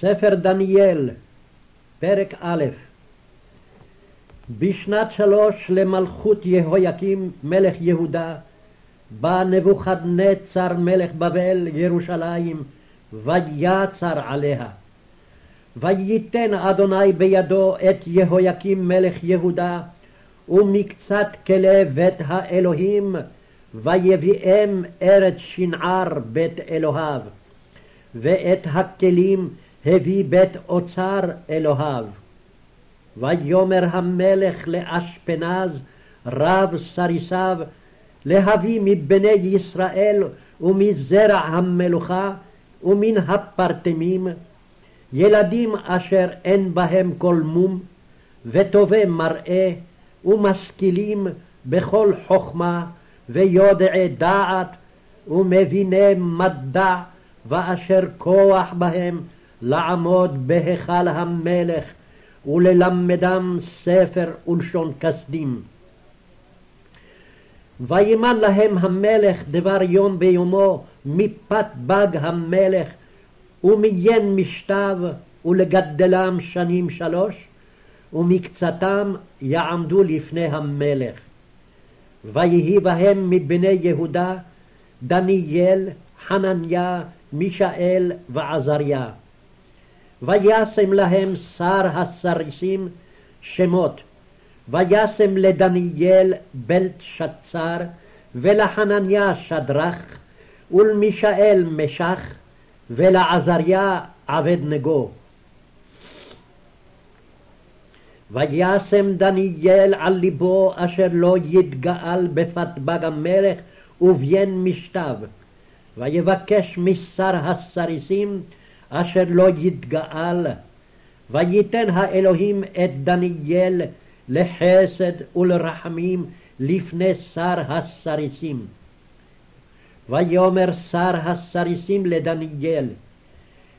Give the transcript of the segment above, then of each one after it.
ספר דניאל, פרק א' בשנת שלוש למלכות יהויקים מלך יהודה, בא נבוכדנצר מלך בבל ירושלים, ויצר עליה. וייתן אדוני בידו את יהויקים מלך יהודה, ומקצת כלי בית האלוהים, ויביאם ארץ שנער בית אלוהיו. ואת הכלים הביא בית אוצר אלוהיו. ויאמר המלך לאשפנז רב סריסיו להביא מבני ישראל ומזרע המלוכה ומן הפרטמים ילדים אשר אין בהם כל מום וטובי מראה ומשכילים בכל חכמה ויודעי דעת ומביני מדע ואשר כוח בהם לעמוד בהיכל המלך וללמדם ספר ולשון כסדים. וימן להם המלך דבר יום ביומו מפת בג המלך ומיין משתיו ולגדלם שנים שלוש ומקצתם יעמדו לפני המלך. ויהי בהם מבני יהודה דניאל, חנניה, מישאל ועזריה. וישם להם שר הסריסים שמות, וישם לדניאל בלטשצר, ולחנניה שדרך, ולמישאל משך, ולעזריה עבד נגו. וישם דניאל על ליבו אשר לא יתגאל בפתבג המלך וביין משתיו, ויבקש משר הסריסים אשר לא יתגאל, וייתן האלוהים את דניאל לחסד ולרחמים לפני שר הסריסים. ויאמר שר הסריסים לדניאל,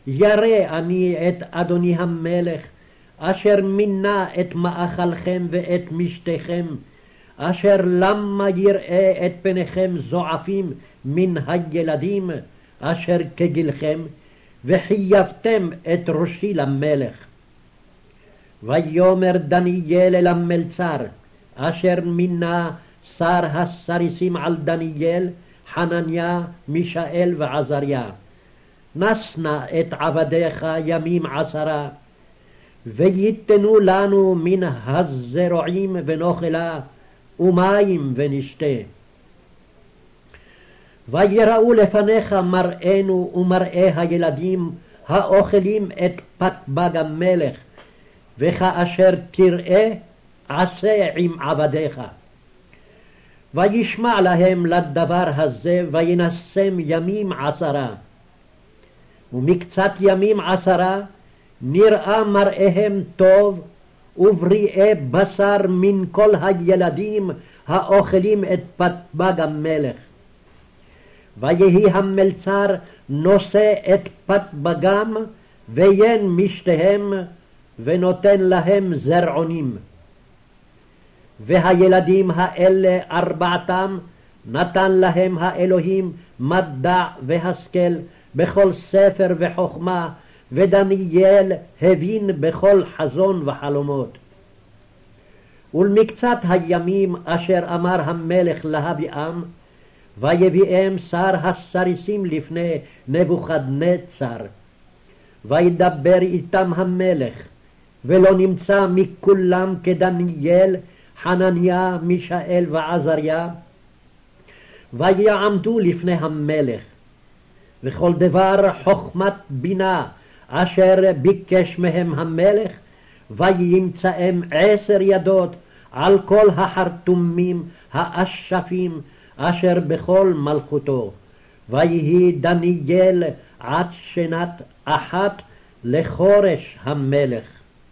ירא אני את אדוני המלך, אשר מינה את מאכלכם ואת משתיכם, אשר למה יראה את פניכם זועפים מן הילדים, אשר כגילכם, וחייבתם את ראשי למלך. ויאמר דניאל אל המלצר, אשר מינה שר הסריסים על דניאל, חנניה, מישאל ועזריה. נס נא את עבדיך ימים עשרה, וייתנו לנו מן הזרועים ונאכלה, ומים ונשתה. ויראו לפניך מראינו ומראה הילדים האוכלים את פת בג המלך, וכאשר תראה עשה עם עבדיך. וישמע להם לדבר הזה וינשם ימים עשרה. ומקצת ימים עשרה נראה מראיהם טוב ובריאי בשר מן כל הילדים האוכלים את פת בג המלך. ויהי המלצר נושא את פת בגם ויין משתיהם ונותן להם זרעונים. והילדים האלה ארבעתם נתן להם האלוהים מדע והשכל בכל ספר וחכמה, ודניאל הבין בכל חזון וחלומות. ולמקצת הימים אשר אמר המלך להביאם, ויביאם שר הסריסים לפני נבוכדנצר. וידבר איתם המלך, ולא נמצא מכולם כדניאל, חנניה, מישאל ועזריה, ויעמדו לפני המלך. וכל דבר חכמת בינה אשר ביקש מהם המלך, וימצאם עשר ידות על כל החרטומים האשפים אשר בכל מלכותו. ויהי דניאל עד שנת אחת לחורש המלך.